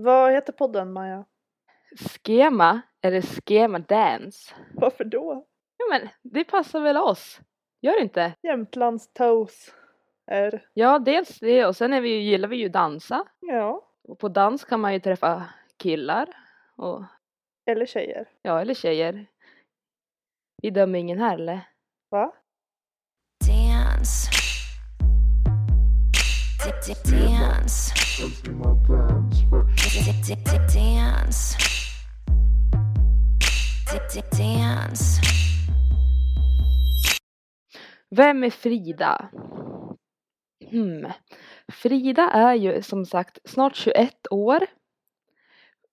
Vad heter podden Maja? Schema eller Schema Dance. Varför då? Ja men det passar väl oss? Gör det inte? Jämtlands toes är... Ja, dels det och sen är vi, gillar vi ju dansa. Ja. Och på dans kan man ju träffa killar och Eller tjejer. ja, eller tjejer. Vi dömer ingen här eller? Va? dance. D- d- Dance. Dance. Dance. Vem är Frida? Hmm. Frida är ju som sagt snart 21 år.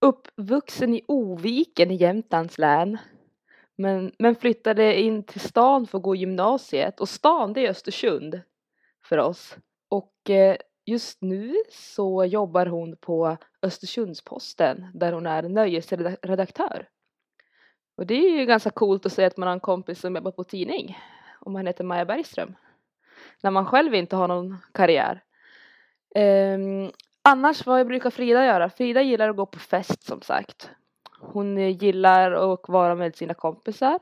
Uppvuxen i Oviken i Jämtlands län. Men, men flyttade in till stan för att gå gymnasiet och stan det är Östersund för oss. Och eh, just nu så jobbar hon på Östersundsposten där hon är nöjesredaktör. Och det är ju ganska coolt att säga att man har en kompis som jobbar på tidning om man heter Maja Bergström. När man själv inte har någon karriär. Um, annars vad brukar Frida göra? Frida gillar att gå på fest som sagt. Hon gillar att vara med sina kompisar.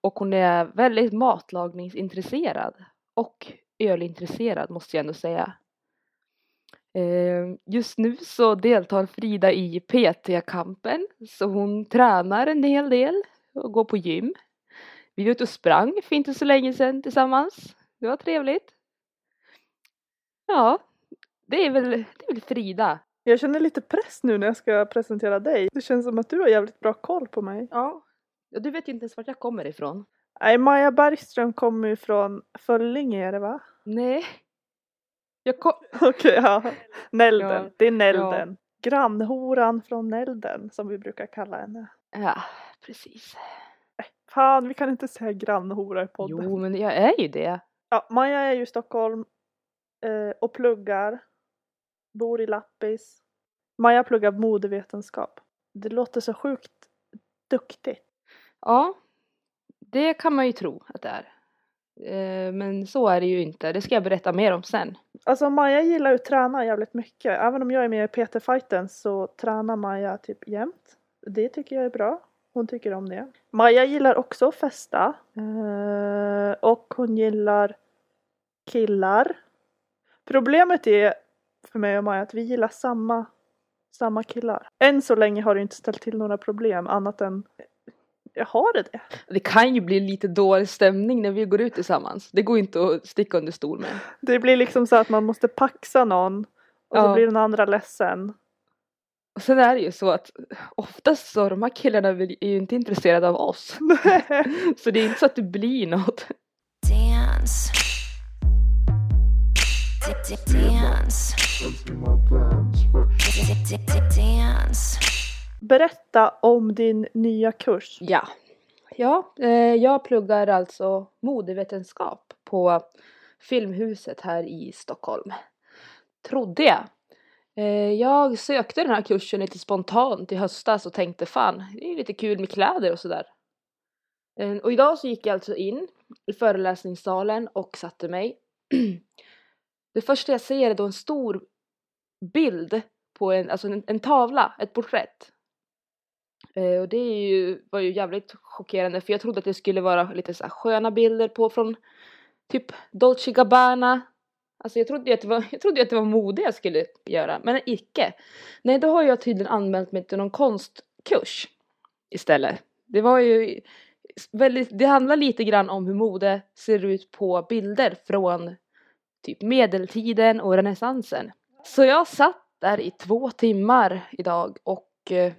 Och hon är väldigt matlagningsintresserad. Och ölintresserad måste jag ändå säga. Ehm, Just nu så deltar Frida i PT-kampen. Så hon tränar en hel del och går på gym. Vi var ute och sprang för inte så länge sedan tillsammans. Det var trevligt. Ja, det är väl, det är väl Frida. Jag känner lite press nu när jag ska presentera dig. Det känns som att du har jävligt bra koll på mig. Ja. ja du vet ju inte ens vart jag kommer ifrån. Nej, Maja Bergström kommer ju från Föllinge är det va? Nej. Jag kom... Okej, ja. Nälden. Ja. Det är Nälden. Grannhoran från Nälden som vi brukar kalla henne. Ja, precis. Fan, vi kan inte säga grannhora i podden. Jo, men jag är ju det. Ja, Maja är ju i Stockholm eh, och pluggar. Bor i Lappis. Maja pluggar modevetenskap. Det låter så sjukt duktigt. Ja, det kan man ju tro att det är. Eh, men så är det ju inte. Det ska jag berätta mer om sen. Alltså Maja gillar ju att träna jävligt mycket. Även om jag är med i PT-fighten så tränar Maja typ jämt. Det tycker jag är bra. Hon tycker om det. Maja gillar också att festa. Eh, och hon gillar killar. Problemet är för mig och Maja att vi gillar samma, samma killar. Än så länge har det inte ställt till några problem annat än jag har det det. Det kan ju bli lite dålig stämning när vi går ut tillsammans. Det går inte att sticka under stol med. Det blir liksom så att man måste paxa någon och så Ja. blir den andra ledsen. Och sen är det ju så att oftast så de här killarna är ju inte intresserade av oss. Så det är inte så att det blir något. Dance. Dance. Dance. Berätta om din nya kurs. Ja. Ja, eh, jag pluggar alltså modevetenskap på Filmhuset här i Stockholm. Trodde jag. Eh, jag sökte den här kursen lite spontant i höstas och tänkte fan, det är lite kul med kläder och sådär. Eh, och idag så gick jag alltså in i föreläsningssalen och satte mig. Det första jag ser är då en stor bild på en, alltså en, en tavla, ett porträtt. Eh, och det är ju, var ju jävligt chockerande för jag trodde att det skulle vara lite så här sköna bilder på från typ Dolce Gabbana. Alltså jag trodde ju att det var, jag trodde ju att det var mode jag skulle göra, men icke. Nej, då har jag tydligen anmält mig till någon konstkurs istället. Det var ju väldigt, det handlar lite grann om hur mode ser ut på bilder från typ medeltiden och renässansen. Så jag satt där i två timmar idag och eh,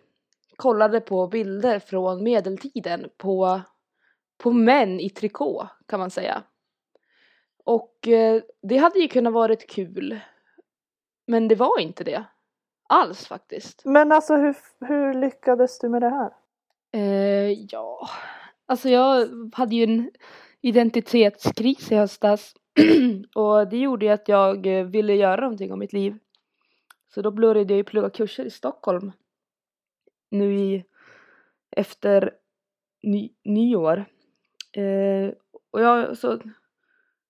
kollade på bilder från medeltiden på, på män i trikå kan man säga. Och eh, det hade ju kunnat varit kul. Men det var inte det. Alls faktiskt. Men alltså hur, hur lyckades du med det här? Eh, ja, alltså jag hade ju en identitetskris i höstas och det gjorde ju att jag eh, ville göra någonting om mitt liv. Så då började jag ju plugga kurser i Stockholm nu i, efter ny, nyår. Eh, och jag, så,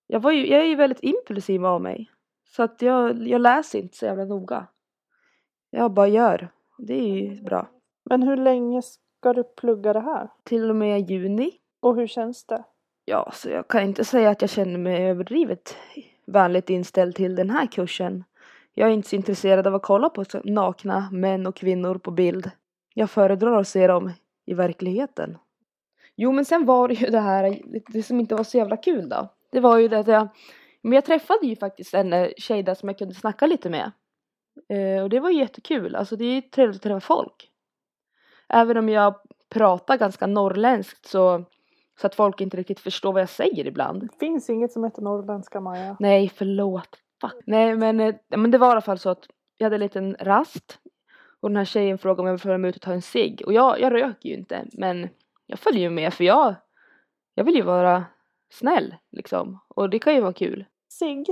jag, var ju, jag är ju väldigt impulsiv av mig. Så att jag, jag läser inte så jävla noga. Jag bara gör. det är ju bra. Men hur länge ska du plugga det här? Till och med juni. Och hur känns det? Ja, så jag kan inte säga att jag känner mig överdrivet vänligt inställd till den här kursen. Jag är inte så intresserad av att kolla på nakna män och kvinnor på bild. Jag föredrar att se dem i verkligheten. Jo, men sen var det ju det här, det som inte var så jävla kul då. Det var ju det att jag, men jag träffade ju faktiskt en eh, tjej där som jag kunde snacka lite med. Eh, och det var ju jättekul, alltså det är ju trevligt att träffa folk. Även om jag pratar ganska norrländskt så, så att folk inte riktigt förstår vad jag säger ibland. Det finns inget som heter norrländska Maja. Nej, förlåt. Fuck. Nej, men, eh, men det var i alla fall så att jag hade en liten rast. Och den här tjejen frågade om jag ville följa med ut och ta en cigg. Och jag, jag röker ju inte, men jag följer ju med för jag, jag vill ju vara snäll liksom. Och det kan ju vara kul. Sig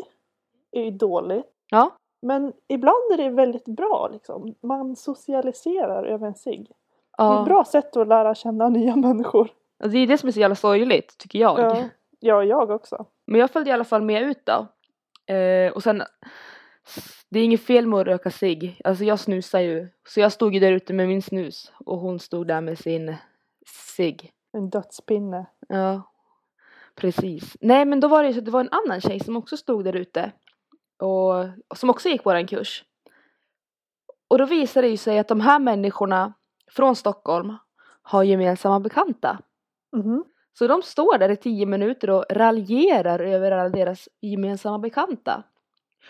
är ju dåligt. Ja, Men ibland är det väldigt bra liksom. Man socialiserar över en cigg. Det är ja. ett bra sätt att lära känna nya människor. Och det är det som är så jävla sorgligt, tycker jag. Ja, ja jag också. Men jag följde i alla fall med ut då. Eh, och sen, det är inget fel med att röka cigg. Alltså jag snusar ju. Så jag stod ju där ute med min snus och hon stod där med sin cigg. En dödspinne. Ja, precis. Nej men då var det ju så att det var en annan tjej som också stod där ute. Och, och som också gick våran kurs. Och då visade det ju sig att de här människorna från Stockholm har gemensamma bekanta. Mhm. Så de står där i tio minuter och raljerar över alla deras gemensamma bekanta.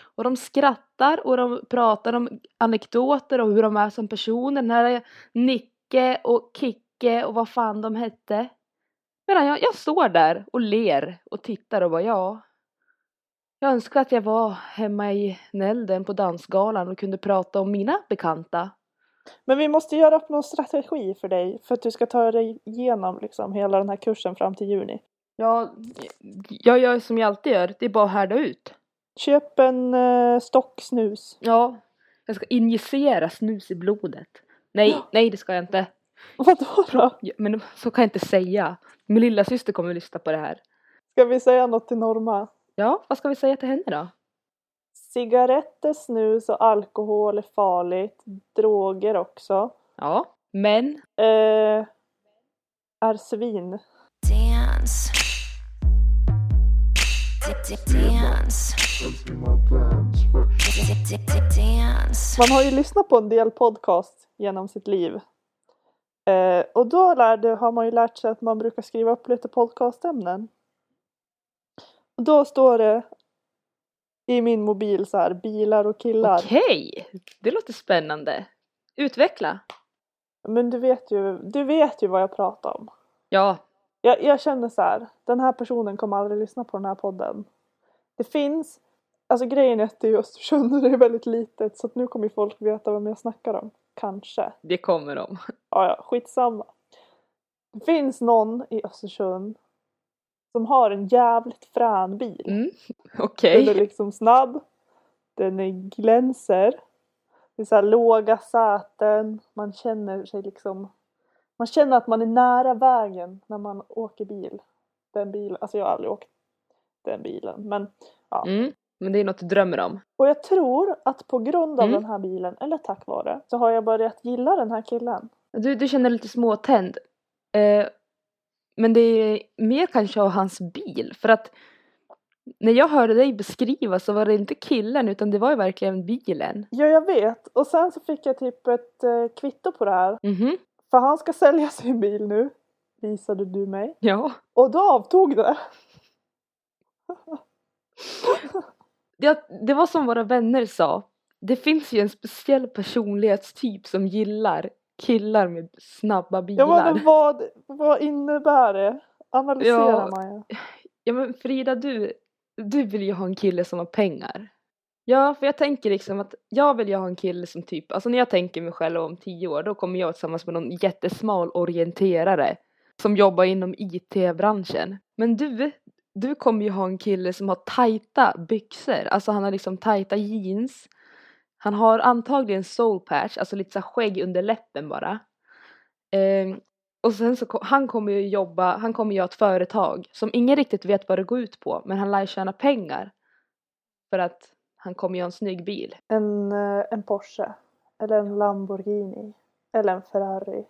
Och de skrattar och de pratar om anekdoter och hur de är som personer. Den här Nicke och Kicke och vad fan de hette. Medan jag, jag står där och ler och tittar och bara ja. Jag önskar att jag var hemma i Nälden på dansgalan och kunde prata om mina bekanta. Men vi måste göra upp någon strategi för dig för att du ska ta dig igenom liksom hela den här kursen fram till juni. Ja, jag gör som jag alltid gör, det är bara att härda ut. Köp en uh, stock snus. Ja, jag ska injicera snus i blodet. Nej, nej det ska jag inte. Vadå då? Ja, Men så kan jag inte säga. Min lilla syster kommer att lyssna på det här. Ska vi säga något till Norma? Ja, vad ska vi säga till henne då? Cigaretter, snus och alkohol är farligt. Droger också. Ja, men Eh, är svin. Dance. D- d- Dance. Man har ju lyssnat på en del podcast genom sitt liv. Eh, och då lärde, har man ju lärt sig att man brukar skriva upp lite podcastämnen. Och då står det i min mobil så här, bilar och killar. okej, det låter spännande. Utveckla. Men du vet, ju, du vet ju vad jag pratar om. Ja, Jag, jag känner så här, den här personen kommer aldrig lyssna på den här podden. Det finns, alltså grejen är att det är Östersund och det är väldigt litet så att nu kommer folk veta vem jag snackar om. Kanske. det kommer de. Ja, ja, skitsamma. Det finns någon i Östersund som har en jävligt frän bil. Mm, Den okej. är liksom snabb. Den är glänser. Det är så här låga säten. Man känner sig liksom... Man känner att man är nära vägen när man åker bil. Den bilen. Alltså jag har aldrig åkt den bilen. Men, Mm, men det är något du drömmer om. och jag tror att på grund av Mm. den här bilen, eller tack vare, så har jag börjat gilla den här killen. Du, du känner lite småtänd. Eh, men det är mer kanske av hans bil. För att när jag hörde dig beskriva så var det inte killen utan det var ju verkligen bilen. Ja, jag vet. Och sen så fick jag typ ett eh, kvitto på det här. Mhm, För han ska sälja sin bil nu. Visade du mig. ja. Och då avtog det. det. Det var som våra vänner sa. Det finns ju en speciell personlighetstyp som gillar killar med snabba Ja, bilar. men vad, vad innebär det? Analysera Ja. Maja. Ja men Frida du, du vill ju ha en kille som har pengar. Ja för jag tänker liksom att jag vill ju ha en kille som typ, alltså när jag tänker mig själv om tio år då kommer jag tillsammans med någon jättesmal orienterare som jobbar inom IT-branschen. Men du, du kommer ju ha en kille som har tajta byxor, alltså han har liksom tajta jeans. Han har antagligen soul patch, alltså lite så skägg under läppen bara. Ehm, och sen så han kommer ju jobba, han kommer ju ha ett företag som ingen riktigt vet vad det går ut på men han lär tjäna pengar. För att han kommer ju ha en snygg bil. En, eh, en Porsche. Eller en Lamborghini. Eller en Ferrari.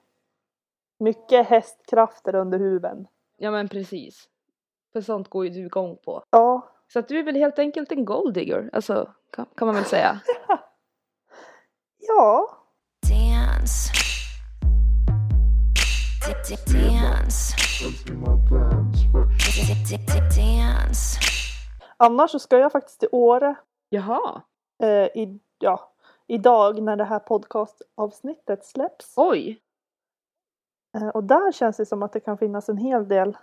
Mycket hästkrafter under huven. Ja men precis. För sånt går ju du igång på. Ja, Så att du är väl helt enkelt en golddigger, alltså kan, kan man väl säga. ja. Dance. Annars så ska jag faktiskt till Åre Jaha, eh, i, ja, idag när det här podcastavsnittet släpps. oj. Eh, och där känns det som att det kan finnas en hel del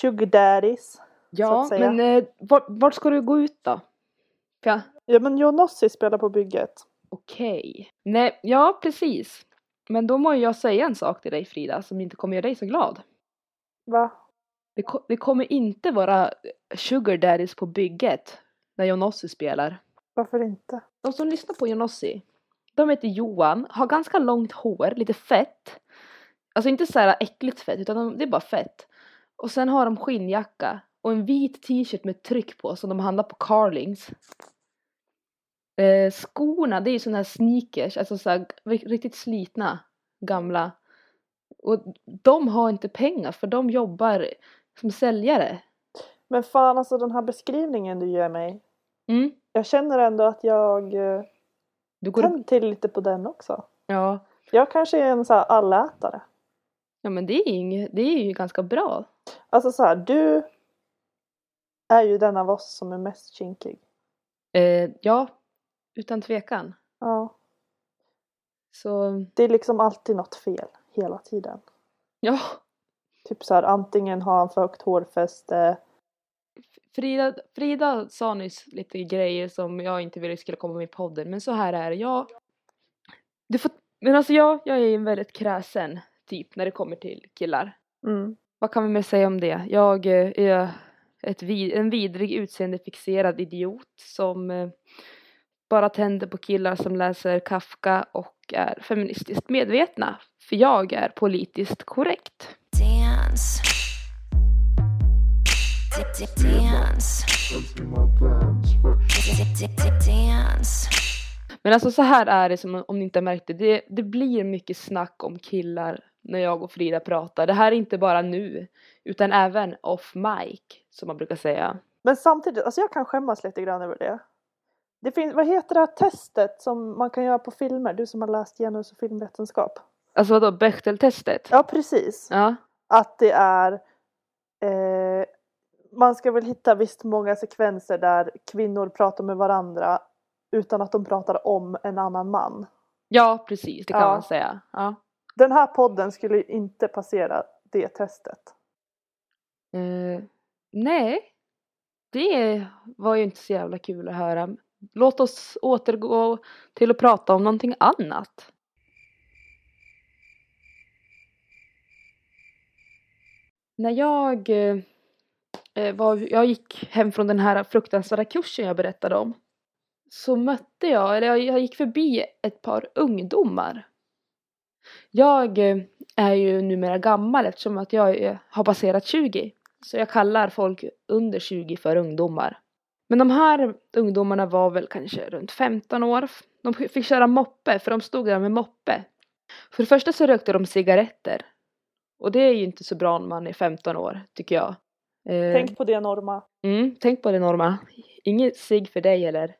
sugar daddies. Så Ja, men eh, vart, vart ska du gå ut då? Ja, Ja men Jonossi spelar på bygget. okej. Nej, ja precis. Men då må jag säga en sak till dig Frida som inte kommer göra dig så glad. Va? Det, ko- det kommer inte vara sugar daddies på bygget när Jonossi spelar. Varför inte? De som lyssnar på Jonossi, de heter Johan, har ganska långt hår, lite fett. Alltså inte så här äckligt fett, utan de, det är bara fett. Och sen har de skinnjacka och en vit t-shirt med tryck på som de handlar på Carlings. Eh, skorna, det är ju sådana här sneakers, alltså så här, ri- riktigt slitna, gamla. Och de har inte pengar för de jobbar som säljare. Men fan alltså den här beskrivningen du ger mig. Mm. Jag känner ändå att jag eh, Du går tänder till lite på den också. ja. Jag kanske är en så här allätare. Ja, men det är, inget, det är ju ganska bra. Alltså så här, du är ju den av oss som är mest kinkig. Eh, ja, utan tvekan. Ja. Så Det är liksom alltid något fel hela tiden. ja, Typ så här antingen har han för högt hårfäste. Frida, Frida sa nyss lite grejer som jag inte ville skulle komma med i podden. Men så här är det. Jag, du får, men alltså jag, jag är en väldigt kräsen typ när det kommer till killar. Mm. Vad kan vi mer säga om det? Jag eh, är ett vid, en vidrig utseendefixerad idiot som eh, bara tänder på killar som läser Kafka och är feministiskt medvetna. För jag är politiskt korrekt. Dance. Men alltså så här är det som om ni inte har märkt det. det. Det blir mycket snack om killar när jag och Frida pratar. Det här är inte bara nu utan även off mic som man brukar säga. Men samtidigt, alltså jag kan skämmas lite grann över det. Det finns, vad heter det här testet som man kan göra på filmer? Du som har läst genus och filmvetenskap. Alltså vadå, Bechteltestet? Ja precis. Ja. Att det är eh, Man ska väl hitta visst många sekvenser där kvinnor pratar med varandra utan att de pratar om en annan man. Ja, precis, det kan Ja. man säga. Ja. Den här podden skulle ju inte passera det testet. Eh, nej, det var ju inte så jävla kul att höra. Låt oss återgå till att prata om någonting annat. När jag, eh, var, jag gick hem från den här fruktansvärda kursen jag berättade om så mötte jag, eller jag gick förbi ett par ungdomar. Jag eh, är ju numera gammal eftersom att jag eh, har passerat 20. Så jag kallar folk under 20 för ungdomar. Men de här ungdomarna var väl kanske runt 15 år. De fick köra moppe för de stod där med moppe. För det första så rökte de cigaretter. Och det är ju inte så bra när man är 15 år tycker jag. Eh, Tänk på det Norma. Mm, tänk på det Norma. Inget sig för dig eller?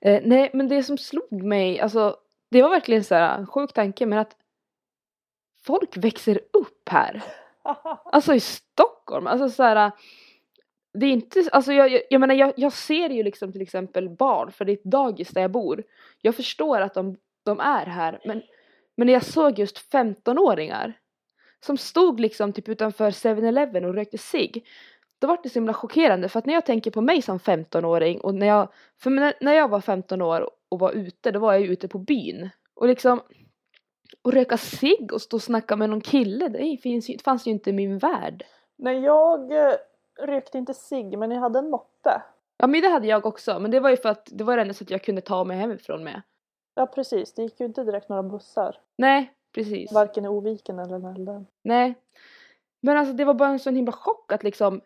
Eh, nej, men det som slog mig, alltså det var verkligen så här en sjuk tanke men att folk växer upp här. Alltså i Stockholm, alltså så här. Det är inte, alltså jag, jag, jag menar jag, jag ser ju liksom till exempel barn för det är ett dagis där jag bor. Jag förstår att de, de är här men, men när jag såg just 15-åringar som stod liksom typ utanför 7-Eleven och rökte cigg då var det så himla chockerande för att när jag tänker på mig som 15-åring och när jag, för när, när jag var 15 år och var ute då var jag ju ute på byn och liksom och röka cigg och stå och snacka med någon kille det finns ju, fanns ju inte i min värld. Nej jag eh, rökte inte cigg men jag hade en moppe. Ja men det hade jag också men det var ju för att det var det enda sättet jag kunde ta mig hemifrån med. Ja precis, det gick ju inte direkt några bussar. Nej precis. Varken i Oviken eller Nälden. Nej. Men alltså det var bara en sån himla chock att liksom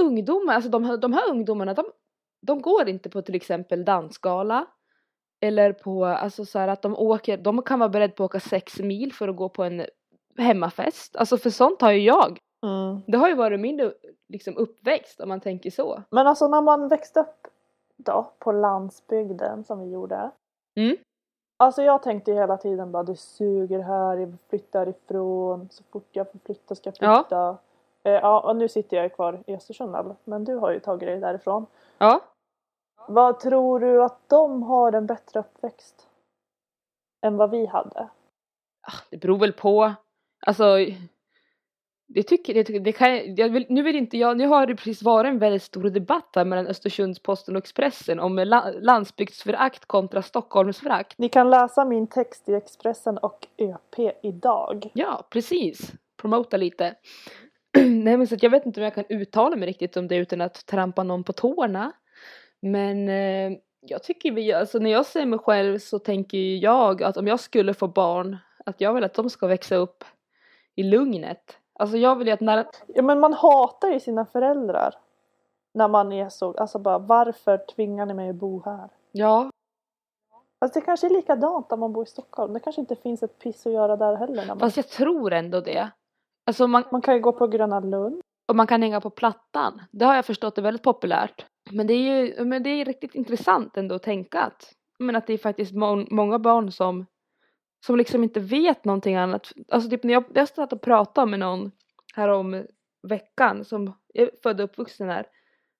ungdomar, alltså de, här- de här ungdomarna de, de går inte på till exempel dansgala. Eller på, alltså så här att de åker, de kan vara beredda på att åka sex mil för att gå på en hemmafest. Alltså för sånt har ju jag. Mm. Det har ju varit min liksom, uppväxt om man tänker så. Men alltså när man växte upp då på landsbygden som vi gjorde. Mm. Alltså jag tänkte hela tiden bara det suger här, jag vill flytta härifrån. Så fort jag får flytta ska jag Ja. flytta. Eh, ja och nu sitter jag kvar i Östersund men du har ju tagit dig därifrån. Ja. Vad tror du att de har en bättre uppväxt? Än vad vi hade? Ah, Det beror väl på. Alltså. Det tycker, det, det kan, jag vill, nu vill inte jag, nu har det precis varit en väldigt stor debatt här mellan Östersunds-Posten och Expressen om la, landsbygdsförakt kontra Stockholmsförakt. Ni kan läsa min text i Expressen och ÖP idag. Ja, precis. Promota lite. Nej men så jag vet inte om jag kan uttala mig riktigt om det utan att trampa någon på tårna. Men eh, jag tycker vi, alltså när jag ser mig själv så tänker jag att om jag skulle få barn att jag vill att de ska växa upp i lugnet. Alltså jag vill ju att när, Ja men man hatar ju sina föräldrar. När man är så, alltså bara varför tvingar ni mig att bo här? ja, Fast det kanske är likadant om man bor i Stockholm. Det kanske inte finns ett piss att göra där heller. När man, fast jag tror ändå det. Alltså man, man kan ju gå på Gröna Lund. och man kan hänga på Plattan. Det har jag förstått är väldigt populärt. Men det är ju men det är riktigt intressant ändå att tänka att, men att det är faktiskt må, många barn som, som liksom inte vet någonting annat. Alltså typ när jag, jag satt och pratade med någon här om veckan som är född och uppvuxen här.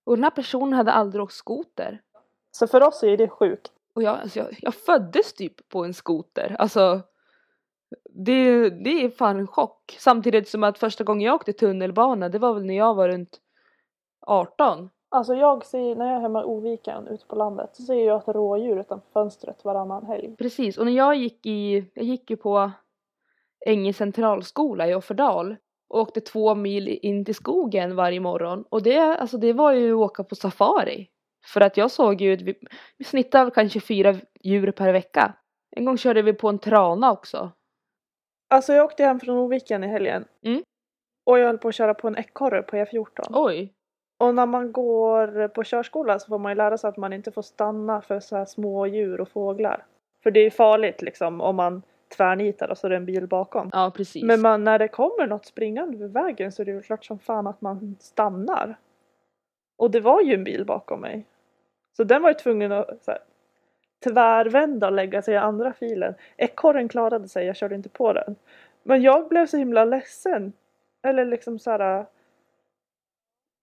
Och den här personen hade aldrig åkt skoter. Så för oss är det sjukt. Och jag, alltså jag, jag föddes typ på en skoter. Alltså det, det är fan en chock. Samtidigt som att första gången jag åkte tunnelbana det var väl när jag var runt 18. Alltså jag ser, när jag är hemma i Oviken ute på landet så ser jag ett rådjur utanför fönstret varannan helg. Precis, och när jag gick i, jag gick ju på Änge centralskola i Offerdal och åkte två mil in till skogen varje morgon och det, alltså det var ju att åka på safari. För att jag såg ju, vi, vi snittade kanske fyra djur per vecka. En gång körde vi på en trana också. Alltså jag åkte hem från Oviken i helgen. Mm. Och jag höll på att köra på en ekorre på E14. Oj! Och när man går på körskola så får man ju lära sig att man inte får stanna för så här små djur och fåglar. För det är farligt liksom om man tvärnitar och så är det en bil bakom. Ja precis. Men man, när det kommer något springande vid vägen så är det ju klart som fan att man stannar. Och det var ju en bil bakom mig. Så den var ju tvungen att så här, tvärvända och lägga sig i andra filen. Ekorren klarade sig, jag körde inte på den. Men jag blev så himla ledsen. Eller liksom så här.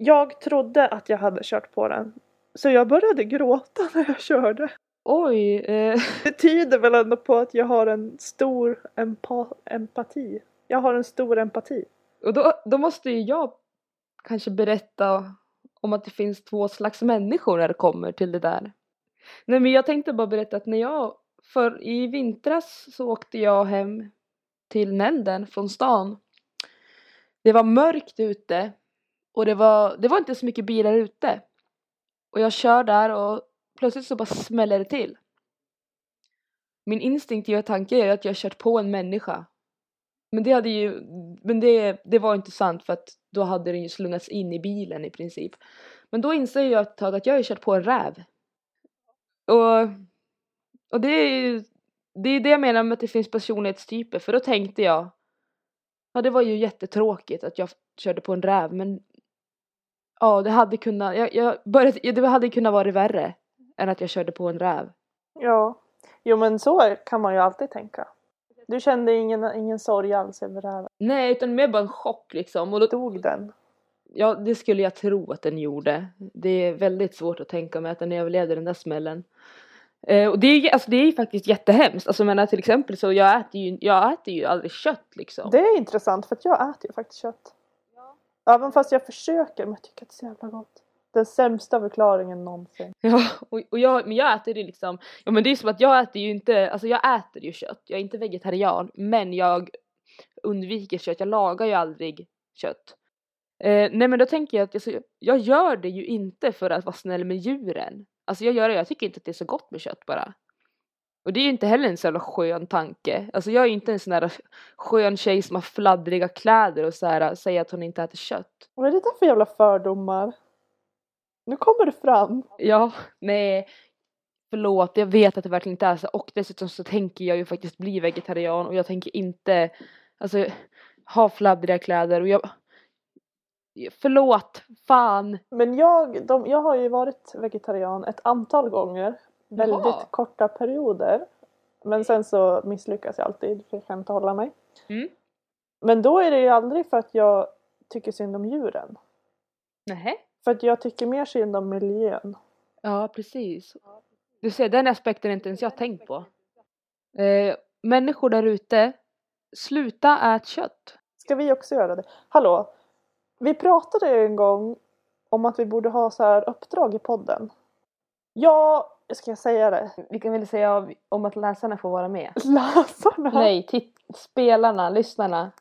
Jag trodde att jag hade kört på den. Så jag började gråta när jag körde. Oj! Eh, Det tyder väl ändå på att jag har en stor empa- empati. Jag har en stor empati. och då, då måste ju jag kanske berätta om att det finns två slags människor när det kommer till det där. Nej men jag tänkte bara berätta att när jag, för i vintras så åkte jag hem till Nälden från stan. Det var mörkt ute och det var, det var inte så mycket bilar ute. Och jag kör där och plötsligt så bara smäller det till. Min instinktiva tanke är att jag kört på en människa. Men det hade ju, men det, det var inte sant för att då hade den ju slungats in i bilen i princip. Men då inser jag ett tag att jag har ju kört på en räv. Och, och det är ju det, är det jag menar med att det finns personlighetstyper för då tänkte jag Ja det var ju jättetråkigt att jag körde på en räv men Ja det hade kunnat, jag, jag började, det hade kunnat vara värre än att jag körde på en räv. Ja. Jo men så kan man ju alltid tänka. Du kände ingen, ingen sorg alls över här. Nej utan mer bara en chock liksom och då, Dog den? Ja, det skulle jag tro att den gjorde. Det är väldigt svårt att tänka mig att den överlevde den där smällen. Eh, och det är, ju- alltså, det är ju faktiskt jättehemskt. Alltså menar till exempel så jag äter ju, jag äter ju aldrig kött liksom. Det är intressant för att jag äter ju faktiskt kött. Även fast jag försöker men jag tycker att det är så jävla gott. Den sämsta förklaringen någonsin. Ja, och, och jag, men jag äter ju liksom, ja men det är som att jag äter ju inte, alltså jag äter ju kött. Jag är inte vegetarian, men jag undviker kött. Jag lagar ju aldrig kött. Eh, nej men då tänker jag att alltså, jag gör det ju inte för att vara snäll med djuren. Alltså jag gör det, jag tycker inte att det är så gott med kött bara. Och det är ju inte heller en så jävla skön tanke. Alltså jag är ju inte en sån där skön tjej som har fladdriga kläder och så här, säger att hon inte äter kött. Vad är det där för jävla fördomar? Nu kommer det fram. Ja, nej. Förlåt, jag vet att det verkligen inte är så och dessutom så tänker jag ju faktiskt bli vegetarian och jag tänker inte alltså ha fladdriga kläder och jag Förlåt, fan. Men jag, de, jag har ju varit vegetarian ett antal gånger. Väldigt Jaha. korta perioder. Men sen så misslyckas jag alltid för jag kan inte hålla mig. Mm. Men då är det ju aldrig för att jag tycker synd om djuren. Nähä? För att jag tycker mer synd om miljön. Ja, precis. Du ser, den aspekten är inte ens jag tänkt på. Eh, människor där ute, sluta ät kött. Ska vi också göra det? Hallå! Vi pratade en gång om att vi borde ha så här uppdrag i podden. Ja, ska jag säga det? Vi kan väl säga om att läsarna får vara med? Läsarna? Nej, titt- spelarna, lyssnarna.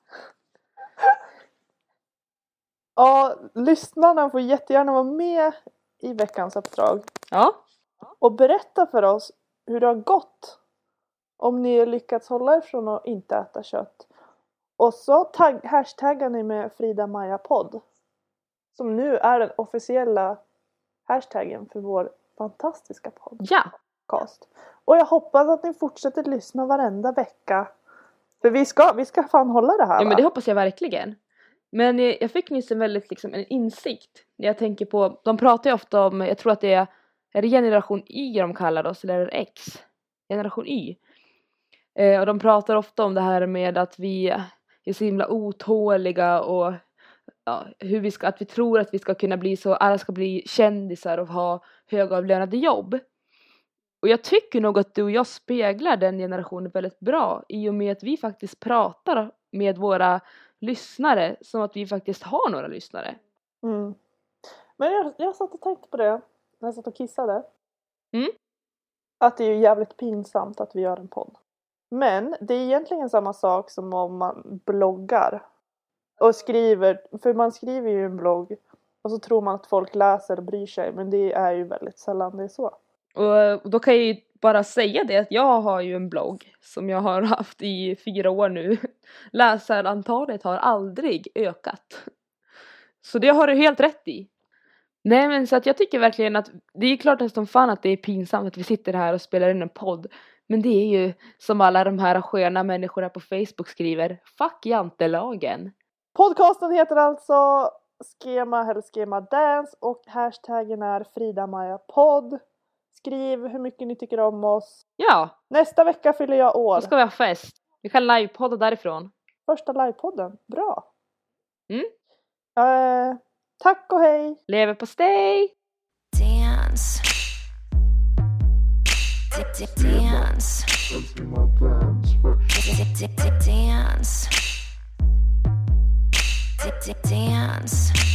Ja, lyssnarna får jättegärna vara med i veckans uppdrag. Ja, och berätta för oss hur det har gått om ni lyckats hålla er från att inte äta kött. Och så tagg, hashtaggar ni med Frida Maja podd. Som nu är den officiella hashtaggen för vår fantastiska ja, podcast. Och jag hoppas att ni fortsätter lyssna varenda vecka. För vi ska, vi ska fan hålla det här ja men va? det hoppas jag verkligen. Men eh, jag fick nyss en väldigt liksom en insikt när jag tänker på, de pratar ju ofta om, jag tror att det är, är det generation Y de kallar oss eller är det X? Generation Y. Eh, och de pratar ofta om det här med att vi är så himla otåliga och ja, hur vi ska, att vi tror att vi ska kunna bli så, alla ska bli kändisar och ha högavlönade jobb. Och jag tycker nog att du och jag speglar den generationen väldigt bra i och med att vi faktiskt pratar med våra lyssnare som att vi faktiskt har några lyssnare. Mm. Men jag, jag satt och tänkte på det när jag satt och kissade. Mm. Att det är ju jävligt pinsamt att vi gör en podd. Men det är egentligen samma sak som om man bloggar. Och skriver, för man skriver ju en blogg och så tror man att folk läser och bryr sig men det är ju väldigt sällan det är så. Och då kan jag ju bara säga det att jag har ju en blogg som jag har haft i fyra år nu. Läsarantalet har aldrig ökat. Så det har du helt rätt i. Nej men så att jag tycker verkligen att det är klart att som fan att det är pinsamt att vi sitter här och spelar in en podd. Men det är ju som alla de här sköna människorna på Facebook skriver, fuck jantelagen. Podcasten heter alltså Schema eller Schema Dance och hashtaggen är Frida Maja podd. Skriv hur mycket ni tycker om oss. Ja, Nästa vecka fyller jag år. då ska vi ha fest. Vi kan livepodda därifrån. Första livepodden. Bra! Mm. Eh, tack och hej! Lever på stay! dance. Dance. D- d- d- Dance. D- d- Dance.